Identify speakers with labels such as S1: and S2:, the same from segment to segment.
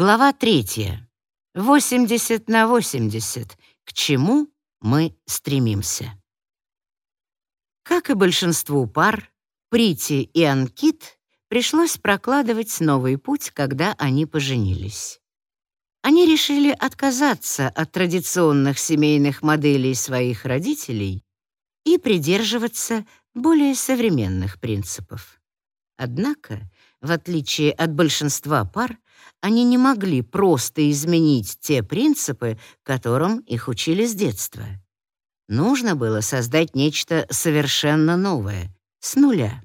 S1: Глава третья. 80 на 80. К чему мы стремимся? Как и большинству пар, Прити и Анкит пришлось прокладывать новый путь, когда они поженились. Они решили отказаться от традиционных семейных моделей своих родителей и придерживаться более современных принципов. Однако, в отличие от большинства пар, они не могли просто изменить те принципы, которым их учили с детства. Нужно было создать нечто совершенно новое, с нуля.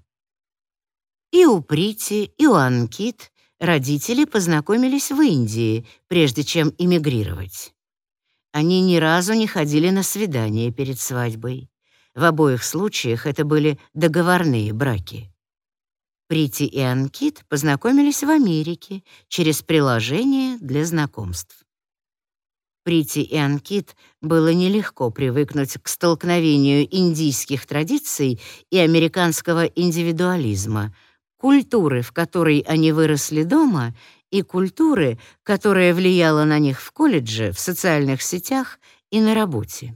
S1: И у Прити, и у Анкит родители познакомились в Индии, прежде чем эмигрировать. Они ни разу не ходили на свидание перед свадьбой. В обоих случаях это были договорные браки. Прити и Анкит познакомились в Америке через приложение для знакомств. Прити и Анкит было нелегко привыкнуть к столкновению индийских традиций и американского индивидуализма, культуры, в которой они выросли дома, и культуры, которая влияла на них в колледже, в социальных сетях и на работе.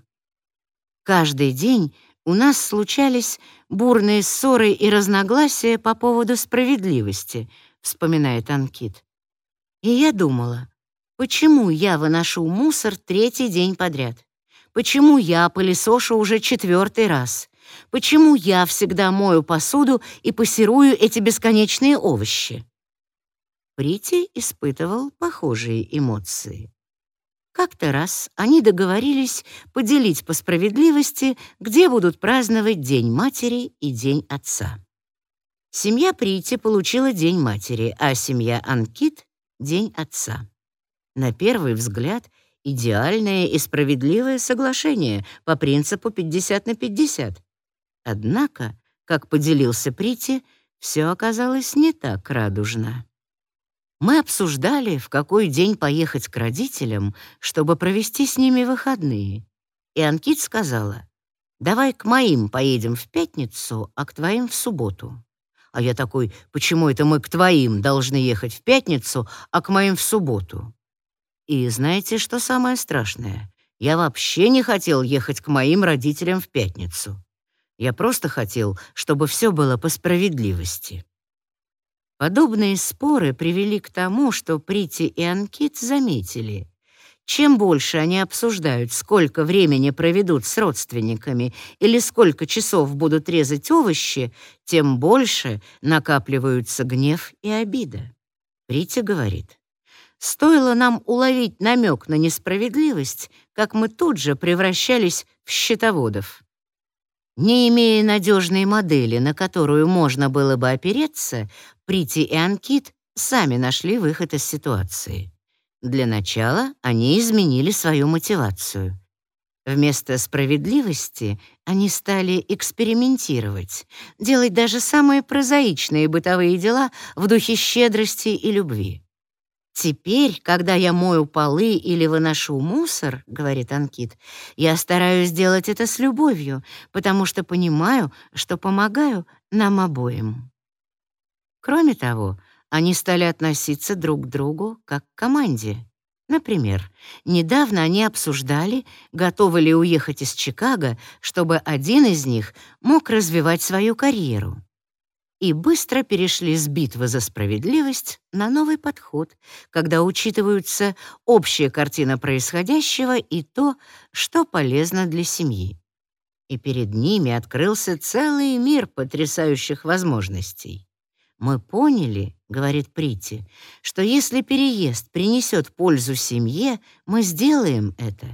S1: Каждый день у нас случались бурные ссоры и разногласия по поводу справедливости, вспоминает Анкит. И я думала, почему я выношу мусор третий день подряд? Почему я пылесошу уже четвертый раз? Почему я всегда мою посуду и пассирую эти бесконечные овощи? Прити испытывал похожие эмоции. Как-то раз они договорились поделить по справедливости, где будут праздновать День матери и День отца. Семья Прити получила День матери, а семья Анкит — День отца. На первый взгляд — идеальное и справедливое соглашение по принципу 50 на 50. Однако, как поделился Прити, все оказалось не так радужно. Мы обсуждали, в какой день поехать к родителям, чтобы провести с ними выходные. И Анкит сказала, «Давай к моим поедем в пятницу, а к твоим в субботу». А я такой, «Почему это мы к твоим должны ехать в пятницу, а к моим в субботу?» И знаете, что самое страшное? Я вообще не хотел ехать к моим родителям в пятницу. Я просто хотел, чтобы все было по справедливости. Подобные споры привели к тому, что Прити и Анкит заметили, чем больше они обсуждают, сколько времени проведут с родственниками или сколько часов будут резать овощи, тем больше накапливаются гнев и обида. Прити говорит, «Стоило нам уловить намек на несправедливость, как мы тут же превращались в счетоводов». Не имея надежной модели, на которую можно было бы опереться, Прити и Анкит сами нашли выход из ситуации. Для начала они изменили свою мотивацию. Вместо справедливости они стали экспериментировать, делать даже самые прозаичные бытовые дела в духе щедрости и любви. «Теперь, когда я мою полы или выношу мусор, — говорит Анкит, — я стараюсь делать это с любовью, потому что понимаю, что помогаю нам обоим». Кроме того, они стали относиться друг к другу как к команде. Например, недавно они обсуждали, готовы ли уехать из Чикаго, чтобы один из них мог развивать свою карьеру и быстро перешли с битвы за справедливость на новый подход, когда учитываются общая картина происходящего и то, что полезно для семьи. И перед ними открылся целый мир потрясающих возможностей. «Мы поняли, — говорит Прити, — что если переезд принесет пользу семье, мы сделаем это.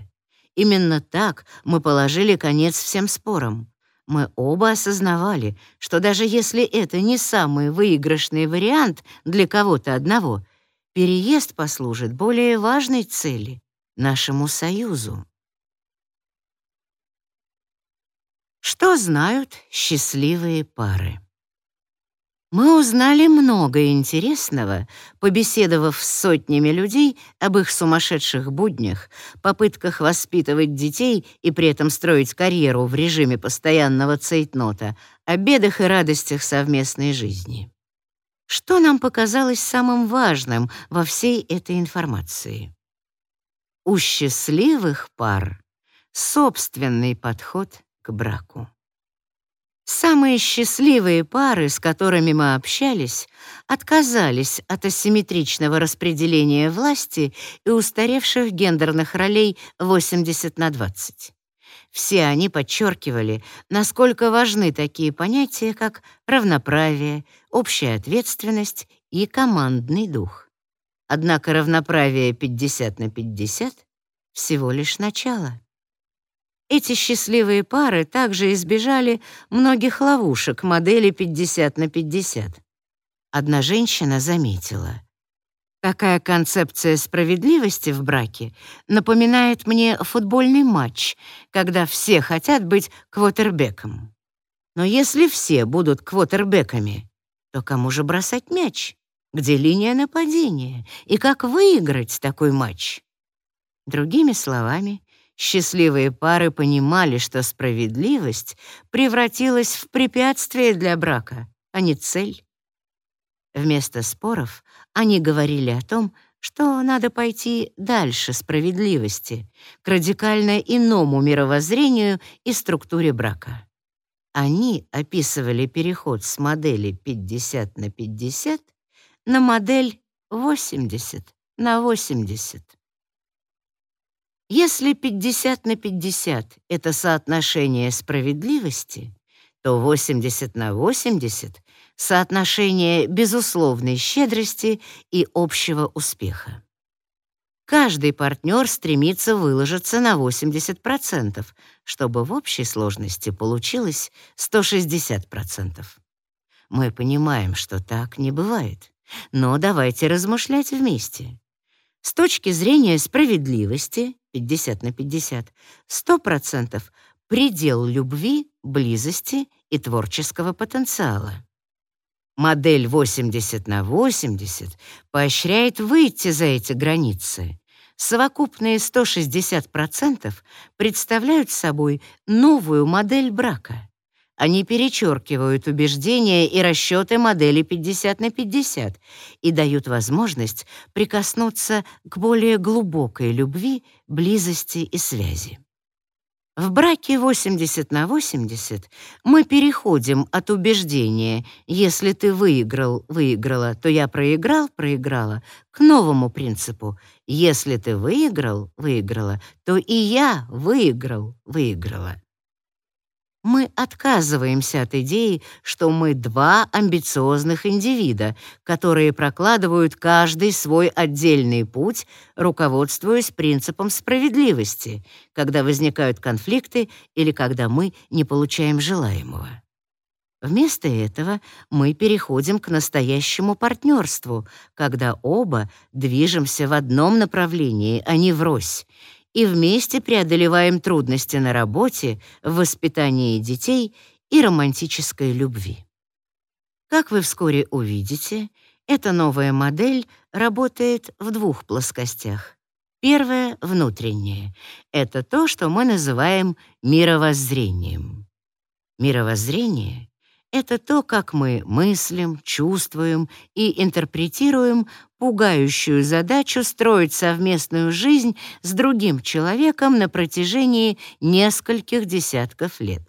S1: Именно так мы положили конец всем спорам. Мы оба осознавали, что даже если это не самый выигрышный вариант для кого-то одного, переезд послужит более важной цели — нашему союзу. Что знают счастливые пары? Мы узнали много интересного, побеседовав с сотнями людей об их сумасшедших буднях, попытках воспитывать детей и при этом строить карьеру в режиме постоянного цейтнота, о бедах и радостях совместной жизни. Что нам показалось самым важным во всей этой информации? У счастливых пар собственный подход к браку. Самые счастливые пары, с которыми мы общались, отказались от асимметричного распределения власти и устаревших гендерных ролей 80 на 20. Все они подчеркивали, насколько важны такие понятия, как равноправие, общая ответственность и командный дух. Однако равноправие 50 на 50 — всего лишь начало. Эти счастливые пары также избежали многих ловушек модели 50 на 50. Одна женщина заметила. Такая концепция справедливости в браке напоминает мне футбольный матч, когда все хотят быть квотербеком. Но если все будут квотербеками, то кому же бросать мяч? Где линия нападения? И как выиграть такой матч? Другими словами, Счастливые пары понимали, что справедливость превратилась в препятствие для брака, а не цель. Вместо споров они говорили о том, что надо пойти дальше справедливости, к радикально иному мировоззрению и структуре брака. Они описывали переход с модели 50 на 50 на модель 80 на 80. Если 50 на 50 — это соотношение справедливости, то 80 на 80 — соотношение безусловной щедрости и общего успеха. Каждый партнер стремится выложиться на 80%, чтобы в общей сложности получилось 160%. Мы понимаем, что так не бывает, но давайте размышлять вместе. С точки зрения справедливости 50 на 50, 100% предел любви, близости и творческого потенциала. Модель 80 на 80 поощряет выйти за эти границы. Совокупные 160% представляют собой новую модель брака. Они перечеркивают убеждения и расчеты модели 50 на 50 и дают возможность прикоснуться к более глубокой любви, близости и связи. В браке 80 на 80 мы переходим от убеждения «если ты выиграл, выиграла, то я проиграл, проиграла» к новому принципу «если ты выиграл, выиграла, то и я выиграл, выиграла» мы отказываемся от идеи, что мы два амбициозных индивида, которые прокладывают каждый свой отдельный путь, руководствуясь принципом справедливости, когда возникают конфликты или когда мы не получаем желаемого. Вместо этого мы переходим к настоящему партнерству, когда оба движемся в одном направлении, а не врозь, и вместе преодолеваем трудности на работе, в воспитании детей и романтической любви. Как вы вскоре увидите, эта новая модель работает в двух плоскостях. Первое — внутреннее. Это то, что мы называем мировоззрением. Мировоззрение это то, как мы мыслим, чувствуем и интерпретируем пугающую задачу строить совместную жизнь с другим человеком на протяжении нескольких десятков лет.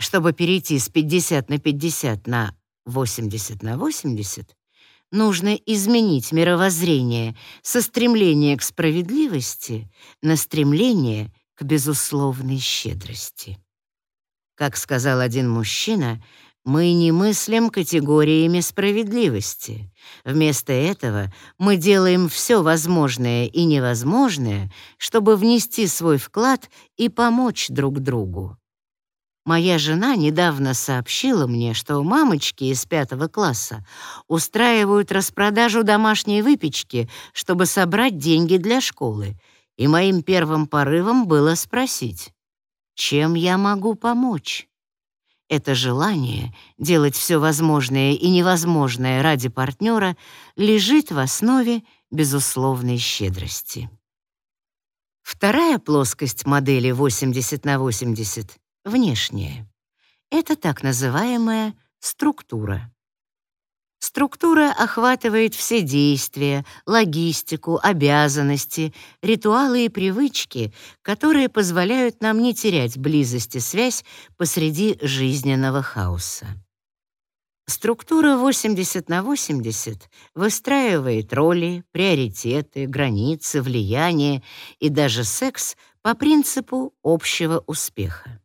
S1: Чтобы перейти с 50 на 50 на 80 на 80, нужно изменить мировоззрение со стремления к справедливости на стремление к безусловной щедрости. Как сказал один мужчина, мы не мыслим категориями справедливости. Вместо этого мы делаем все возможное и невозможное, чтобы внести свой вклад и помочь друг другу. Моя жена недавно сообщила мне, что мамочки из пятого класса устраивают распродажу домашней выпечки, чтобы собрать деньги для школы, и моим первым порывом было спросить, чем я могу помочь? Это желание делать все возможное и невозможное ради партнера лежит в основе безусловной щедрости. Вторая плоскость модели 80 на 80 — внешняя. Это так называемая структура. Структура охватывает все действия, логистику, обязанности, ритуалы и привычки, которые позволяют нам не терять близость и связь посреди жизненного хаоса. Структура 80 на 80 выстраивает роли, приоритеты, границы, влияние и даже секс по принципу общего успеха.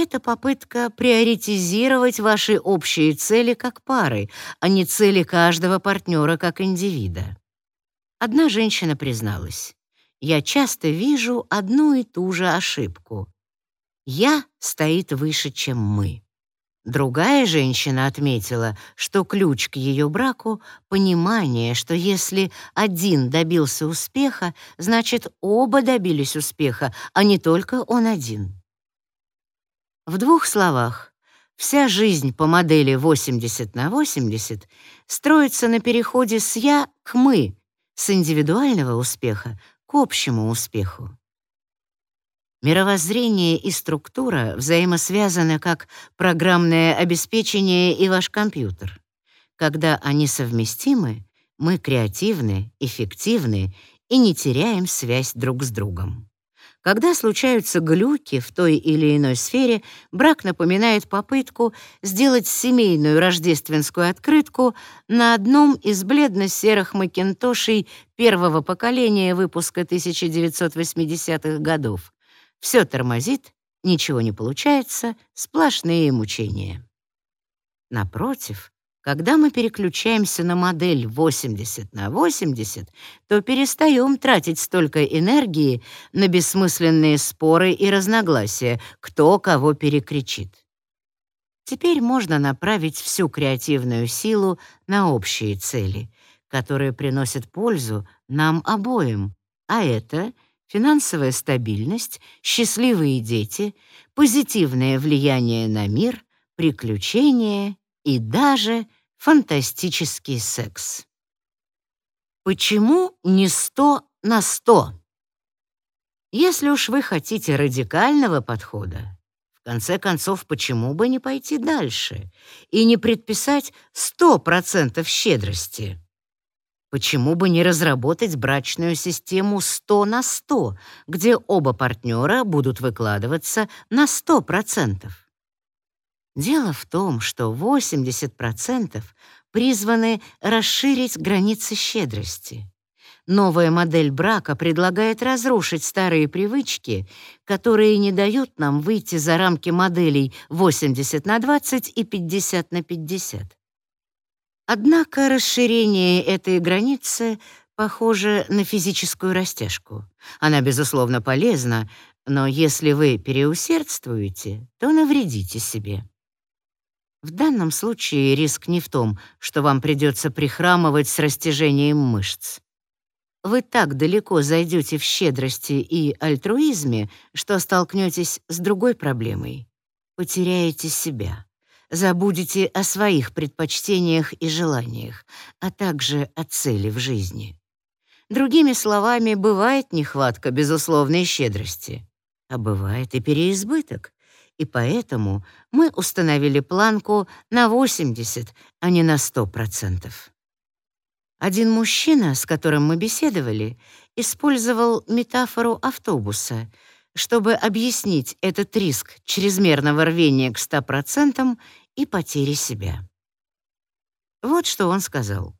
S1: Это попытка приоритизировать ваши общие цели как пары, а не цели каждого партнера как индивида. Одна женщина призналась, «Я часто вижу одну и ту же ошибку. «Я» стоит выше, чем «мы». Другая женщина отметила, что ключ к ее браку — понимание, что если один добился успеха, значит, оба добились успеха, а не только он один. В двух словах, вся жизнь по модели 80 на 80 строится на переходе с «я» к «мы», с индивидуального успеха к общему успеху. Мировоззрение и структура взаимосвязаны как программное обеспечение и ваш компьютер. Когда они совместимы, мы креативны, эффективны и не теряем связь друг с другом. Когда случаются глюки в той или иной сфере, брак напоминает попытку сделать семейную рождественскую открытку на одном из бледно-серых макинтошей первого поколения выпуска 1980-х годов. Все тормозит, ничего не получается, сплошные мучения. Напротив, когда мы переключаемся на модель 80 на 80, то перестаем тратить столько энергии на бессмысленные споры и разногласия, кто кого перекричит. Теперь можно направить всю креативную силу на общие цели, которые приносят пользу нам обоим, а это — финансовая стабильность, счастливые дети, позитивное влияние на мир, приключения и даже фантастический секс. Почему не сто на сто? Если уж вы хотите радикального подхода, в конце концов, почему бы не пойти дальше и не предписать сто процентов щедрости? Почему бы не разработать брачную систему 100 на 100, где оба партнера будут выкладываться на 100%? Дело в том, что 80% призваны расширить границы щедрости. Новая модель брака предлагает разрушить старые привычки, которые не дают нам выйти за рамки моделей 80 на 20 и 50 на 50. Однако расширение этой границы похоже на физическую растяжку. Она, безусловно, полезна, но если вы переусердствуете, то навредите себе. В данном случае риск не в том, что вам придется прихрамывать с растяжением мышц. Вы так далеко зайдете в щедрости и альтруизме, что столкнетесь с другой проблемой — потеряете себя забудете о своих предпочтениях и желаниях, а также о цели в жизни. Другими словами, бывает нехватка безусловной щедрости, а бывает и переизбыток. И поэтому мы установили планку на 80, а не на 100%. Один мужчина, с которым мы беседовали, использовал метафору автобуса — чтобы объяснить этот риск чрезмерного рвения к 100% и потери себя. Вот что он сказал.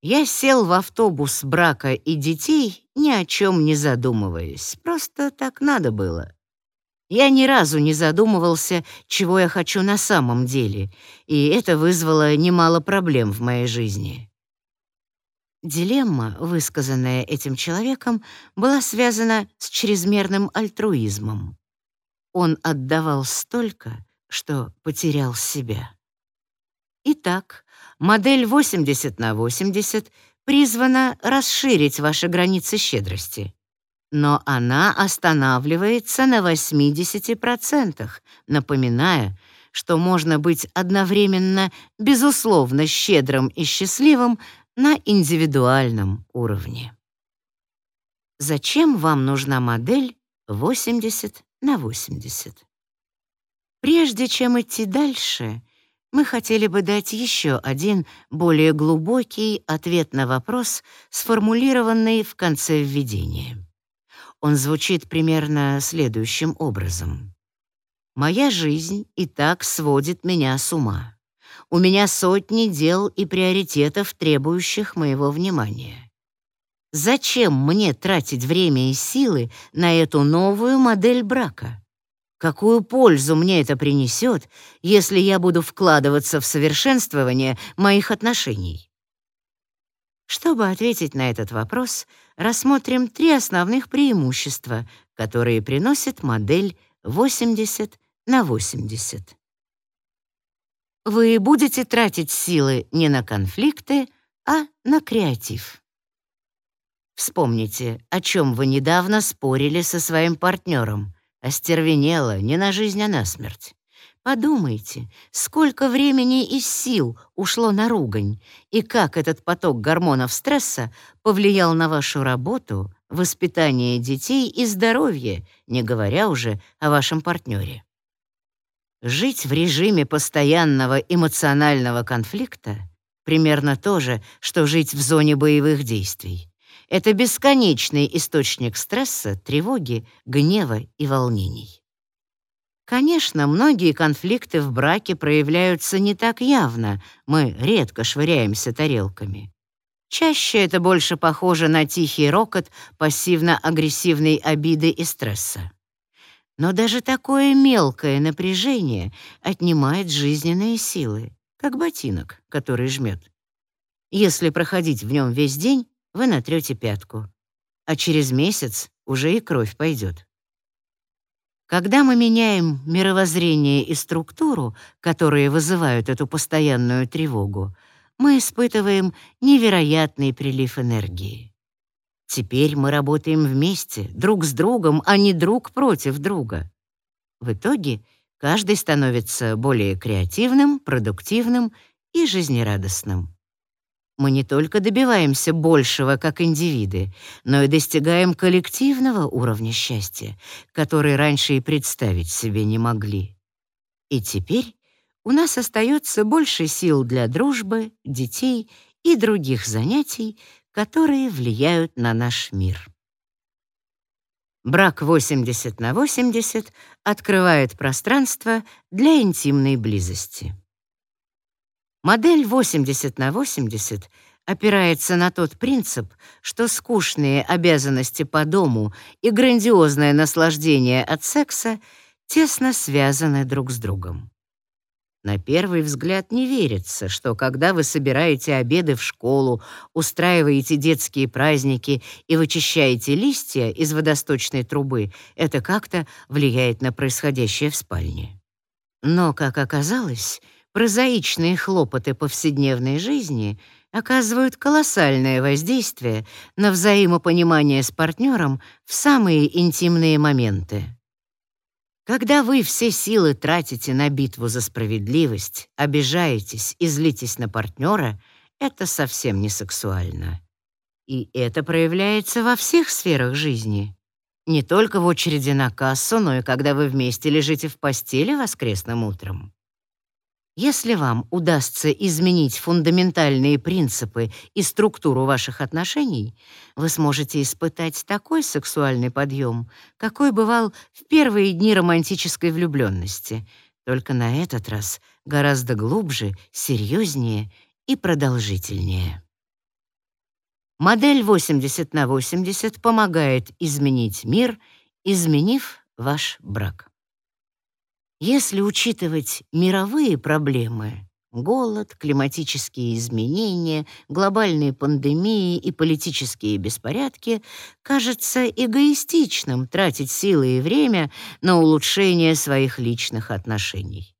S1: Я сел в автобус брака и детей, ни о чем не задумываясь. Просто так надо было. Я ни разу не задумывался, чего я хочу на самом деле, и это вызвало немало проблем в моей жизни. Дилемма, высказанная этим человеком, была связана с чрезмерным альтруизмом. Он отдавал столько, что потерял себя. Итак, модель 80 на 80 призвана расширить ваши границы щедрости. Но она останавливается на 80%, напоминая, что можно быть одновременно безусловно щедрым и счастливым на индивидуальном уровне. Зачем вам нужна модель 80 на 80? Прежде чем идти дальше, мы хотели бы дать еще один, более глубокий ответ на вопрос, сформулированный в конце введения. Он звучит примерно следующим образом. «Моя жизнь и так сводит меня с ума. У меня сотни дел и приоритетов, требующих моего внимания. Зачем мне тратить время и силы на эту новую модель брака?» Какую пользу мне это принесет, если я буду вкладываться в совершенствование моих отношений? Чтобы ответить на этот вопрос, рассмотрим три основных преимущества, которые приносит модель 80 на 80. Вы будете тратить силы не на конфликты, а на креатив. Вспомните, о чем вы недавно спорили со своим партнером, остервенела не на жизнь, а на смерть. Подумайте, сколько времени и сил ушло на ругань, и как этот поток гормонов стресса повлиял на вашу работу, воспитание детей и здоровье, не говоря уже о вашем партнере. Жить в режиме постоянного эмоционального конфликта примерно то же, что жить в зоне боевых действий. Это бесконечный источник стресса, тревоги, гнева и волнений. Конечно, многие конфликты в браке проявляются не так явно, мы редко швыряемся тарелками. Чаще это больше похоже на тихий рокот пассивно-агрессивной обиды и стресса. Но даже такое мелкое напряжение отнимает жизненные силы, как ботинок, который жмет. Если проходить в нем весь день, вы натрете пятку, а через месяц уже и кровь пойдет. Когда мы меняем мировоззрение и структуру, которые вызывают эту постоянную тревогу, мы испытываем невероятный прилив энергии. Теперь мы работаем вместе, друг с другом, а не друг против друга. В итоге каждый становится более креативным, продуктивным и жизнерадостным мы не только добиваемся большего как индивиды, но и достигаем коллективного уровня счастья, который раньше и представить себе не могли. И теперь у нас остается больше сил для дружбы, детей и других занятий, которые влияют на наш мир. Брак 80 на 80 открывает пространство для интимной близости. Модель 80 на 80 опирается на тот принцип, что скучные обязанности по дому и грандиозное наслаждение от секса тесно связаны друг с другом. На первый взгляд не верится, что когда вы собираете обеды в школу, устраиваете детские праздники и вычищаете листья из водосточной трубы, это как-то влияет на происходящее в спальне. Но, как оказалось, прозаичные хлопоты повседневной жизни оказывают колоссальное воздействие на взаимопонимание с партнером в самые интимные моменты. Когда вы все силы тратите на битву за справедливость, обижаетесь и злитесь на партнера, это совсем не сексуально. И это проявляется во всех сферах жизни. Не только в очереди на кассу, но и когда вы вместе лежите в постели воскресным утром. Если вам удастся изменить фундаментальные принципы и структуру ваших отношений, вы сможете испытать такой сексуальный подъем, какой бывал в первые дни романтической влюбленности, только на этот раз гораздо глубже, серьезнее и продолжительнее. Модель 80 на 80 помогает изменить мир, изменив ваш брак. Если учитывать мировые проблемы — голод, климатические изменения, глобальные пандемии и политические беспорядки — кажется эгоистичным тратить силы и время на улучшение своих личных отношений.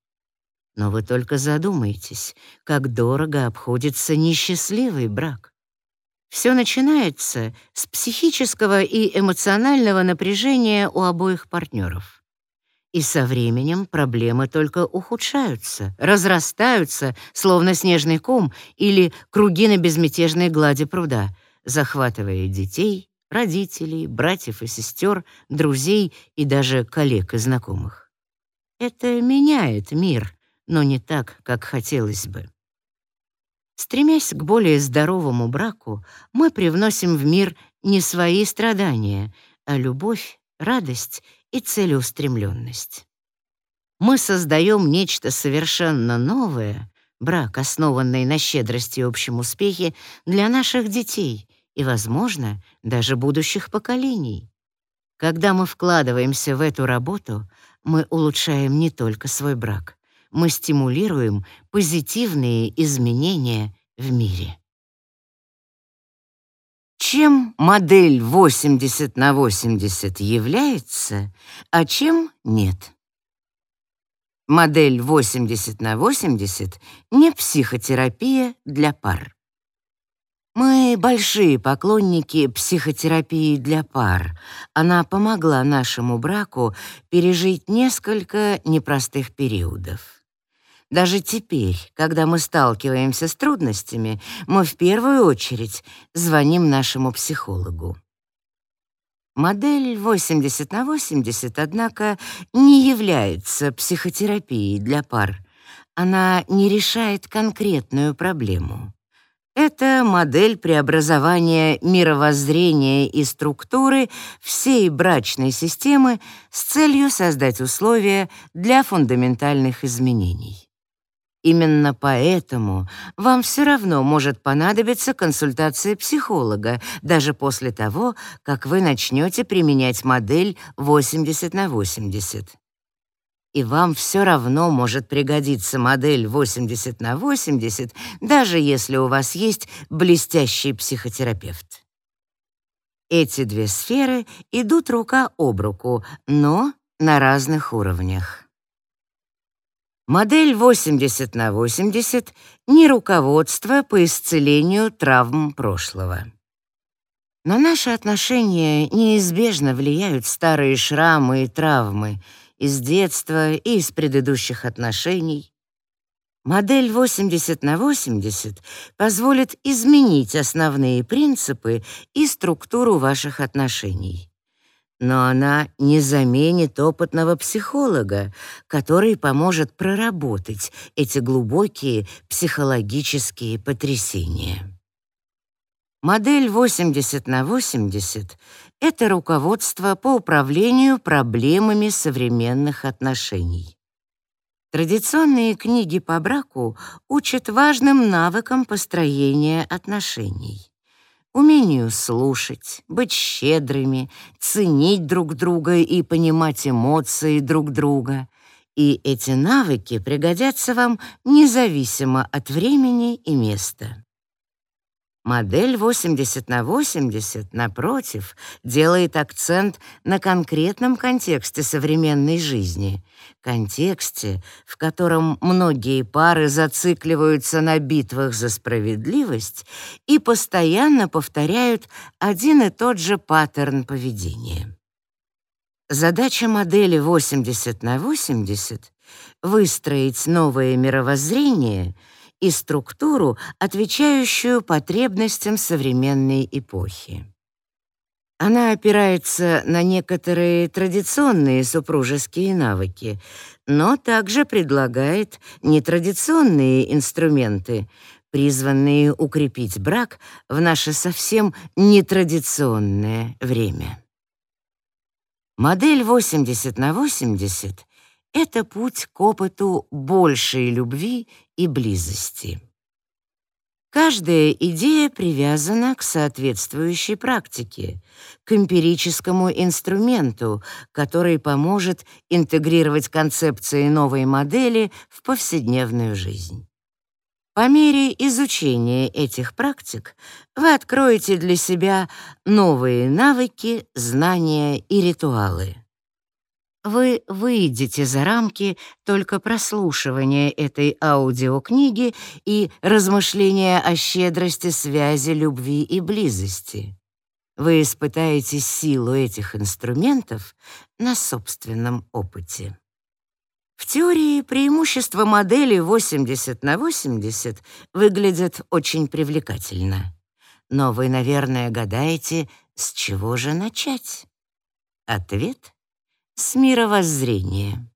S1: Но вы только задумайтесь, как дорого обходится несчастливый брак. Все начинается с психического и эмоционального напряжения у обоих партнеров. И со временем проблемы только ухудшаются, разрастаются, словно снежный ком или круги на безмятежной глади пруда, захватывая детей, родителей, братьев и сестер, друзей и даже коллег и знакомых. Это меняет мир, но не так, как хотелось бы. Стремясь к более здоровому браку, мы привносим в мир не свои страдания, а любовь, радость и целеустремленность. Мы создаем нечто совершенно новое, брак, основанный на щедрости и общем успехе, для наших детей и, возможно, даже будущих поколений. Когда мы вкладываемся в эту работу, мы улучшаем не только свой брак, мы стимулируем позитивные изменения в мире. Чем модель 80 на 80 является, а чем нет? Модель 80 на 80 не психотерапия для пар. Мы большие поклонники психотерапии для пар. Она помогла нашему браку пережить несколько непростых периодов. Даже теперь, когда мы сталкиваемся с трудностями, мы в первую очередь звоним нашему психологу. Модель 80 на 80, однако, не является психотерапией для пар. Она не решает конкретную проблему. Это модель преобразования мировоззрения и структуры всей брачной системы с целью создать условия для фундаментальных изменений. Именно поэтому вам все равно может понадобиться консультация психолога, даже после того, как вы начнете применять модель 80 на 80 и вам все равно может пригодиться модель 80 на 80, даже если у вас есть блестящий психотерапевт. Эти две сферы идут рука об руку, но на разных уровнях. Модель 80 на 80 — не руководство по исцелению травм прошлого. На наши отношения неизбежно влияют старые шрамы и травмы — из детства и из предыдущих отношений. Модель 80 на 80 позволит изменить основные принципы и структуру ваших отношений. Но она не заменит опытного психолога, который поможет проработать эти глубокие психологические потрясения. Модель 80 на 80 — это руководство по управлению проблемами современных отношений. Традиционные книги по браку учат важным навыкам построения отношений. Умению слушать, быть щедрыми, ценить друг друга и понимать эмоции друг друга. И эти навыки пригодятся вам независимо от времени и места. Модель 80 на 80, напротив, делает акцент на конкретном контексте современной жизни, контексте, в котором многие пары зацикливаются на битвах за справедливость и постоянно повторяют один и тот же паттерн поведения. Задача модели 80 на 80 — выстроить новое мировоззрение — и структуру, отвечающую потребностям современной эпохи. Она опирается на некоторые традиционные супружеские навыки, но также предлагает нетрадиционные инструменты, призванные укрепить брак в наше совсем нетрадиционное время. Модель 80 на 80 это путь к опыту большей любви и близости. Каждая идея привязана к соответствующей практике, к эмпирическому инструменту, который поможет интегрировать концепции новой модели в повседневную жизнь. По мере изучения этих практик вы откроете для себя новые навыки, знания и ритуалы. Вы выйдете за рамки только прослушивания этой аудиокниги и размышления о щедрости связи, любви и близости. Вы испытаете силу этих инструментов на собственном опыте. В теории преимущества модели 80 на 80 выглядят очень привлекательно. Но вы, наверное, гадаете, с чего же начать? Ответ с мировоззрения.